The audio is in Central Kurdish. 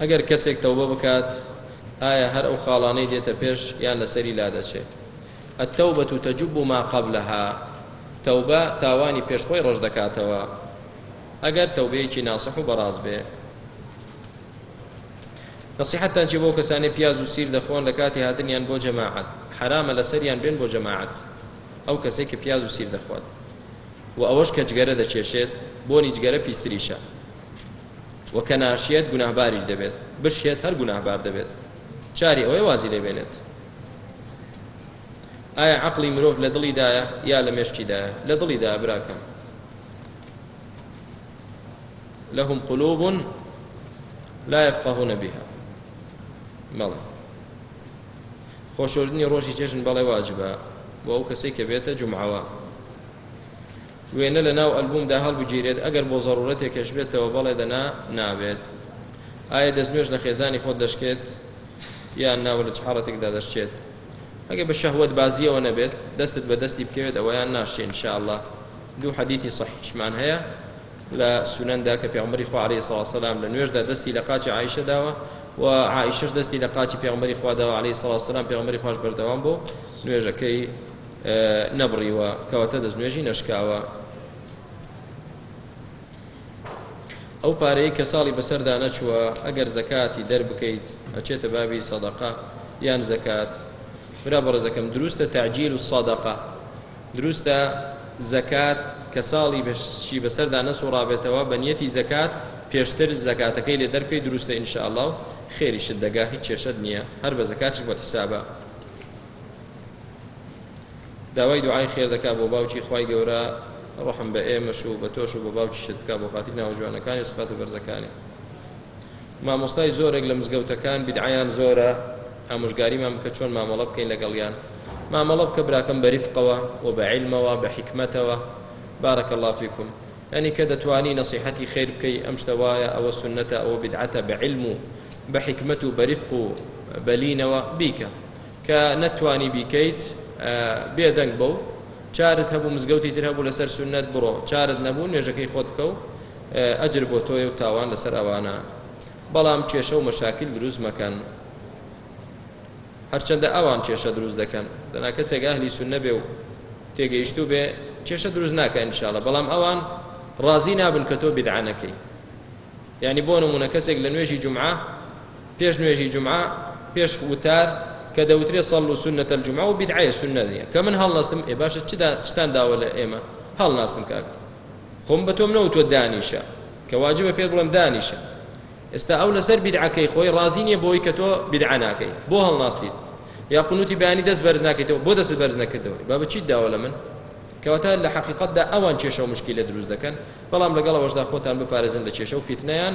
ئەگەر کەسێک تەوبە بکات ئایا هەر ئەو خاڵانەی دێتە پێش یان لەسەری لادەچێت التوبة تجب ما قبلها تەوبە تاوانی پێش خۆی ڕەش دەکاتەوە ئەگەر تەوبەیەکی ناسەح و بەڕاز بێ نصیحەتان چی بۆ کەسانی پیاز و سیر دەخۆن لە کاتی هاتنیان بۆ جەماعەت حرامە لەسەریان بێن بۆ جەماعەت ئەو کەسێک کە پیاز و سیر دەخوات و ئەوەش کە جگەرە دەچێشێت بۆنی جگەرە پیستریشە و کە ناشێت گوناهباریش دەبێت بشێت هەر گوناهبار دەبێت چاری ئەوەی وازی لێ بێنێت ئایا عقلی مرۆڤ لە دڵیدایە یا لە مێشکیدایە لە دڵیدا براکەم لهم قلوب لا يفقهون بها بەڵێ خۆشۆردنی ڕۆژی جێژن بەڵێ واجبە بۆ ئەو کەسێک کە بێتە جمعەوە وێنە لە ناو ئەلبومدا هەڵبگیرێت ئەگەر بۆ زەڕوورەتێکێش بێتەوە بەڵێ دەنا نابێت ئایا دەستنوێژ لە خێزانی خۆت دەشکێت یان نا و لە چ حاڵەتێکدا دەشکێت ئەگەر بە شەهوەت بازیەوە نەبێت دەستت بە دەستی بکەوێت ئەوەیان ناشێ ان شاء الله دوو حەدیثی صحیحشمان هەیە لە سونەندا کە پێغمبەری خوا علیه الصلاة والسلام لە نوێژدا دەستی لە قاچی عائشە داوە و عائشەش دەستی لە قاچی پێغمبەری خوا داوە علیه الصلاة والسلام پێغمبەری خواش بەردەوام بۆ نوێژەکەی نەبڕیوە کەواتە دەستنوێژی نەشکاوە ئەو پارەی کە ساڵی بەسەردا نەچووە ئەگەر زەکاتی دەربکەیت ئەچێتە بابی سەدەقە یان زەکات برا بەڕێزەکەم دروستە تعجیل و سەدەقە دروستە زەکات کە ساڵی بەشی بەسەردا نەسوڕابێتەوە بە نیەتی زەکات پێشتر زەکاتەکەی لێ دەرکەی دروستە ئینشاءله و خێریشت دەگا هیچ کێشت نییە هەر بە زەکاتش بۆت حسابە داوای دوعای خێر دەکا بۆ باوکی خوای گەورە ڕحم بە ئێمەش و بە تۆش و بە باوکیشت بکە بۆ خاتری ناوە جوانەکانی و سفات و بەرزەکانی مامۆستای زۆرێک لە مزگەوتەکان بدعیان زۆرە ئامۆژگاریمان بکە چۆن مامەڵە بکەین لەگەڵیان مامەڵە بکە براکەم بەریفقەوە و بە علمەوە بە حکمەتەوە بارك الله فيكم يعني کە دەتوانی نصیحەتی خیر بکەی ئەم شتە وایە ئەوە سنەتە ئەوە بدعەتە بە علم و بە حکمەت و بەریفق و بەلینەوە بیکە کە نەتتوانی بیکەیت بێ دەنگ بە و چارت هەبوو مزگەوتی تر هەبوو لەسەر سوننەت بڕۆ چارت نەبوو نوێژەکەی خۆت بکە و ئەجر بۆ تۆیە و تاوان لەسەر ئەوانە بەڵام کێشە و مەشاکیل دروست مەکەن هەرچەندە ئەوان کێشە دروست دەکەن دەنا کەسێک ئەهلی سوننە بێ و تێگەیشتوو بێ کێشە دروست ناکە انشاءاللە بەڵام ئەوان ڕازی نابن کە تۆ بدعانەکەی یعنی بۆ نمونە کەسێک لە نوێژی جمعە پێش نوێژی جومعە پێش وتار کە دەوترێت صلوا السنة الجمعە و بدعەیە سنە نیە کە من هەڵنەستم ئێ باشە چدا چتان داوە لە ئێمە هەڵناستم کاک خۆم بە تۆم نەوتوە دانیشە کە واجبە پێ بڵێم دانیشە ئێستا ئەو لەسەر بدعەکەی خۆی ڕازی نییە بۆی کە تۆ بدعە ناکەی بۆ هەڵناستیت یا قنوتی بەیانی دەست بەرز ناکەیتەوە بۆ دەست بەرز نەکردەوە با بە چیت داوە لە من کەواتە لە حقیقتدا ئەوان کێشە و مشکیلە دروست دەکەن بەڵام لەگەڵەوەشدا خۆتان بپارێزن لە کێشە و فیتنەیان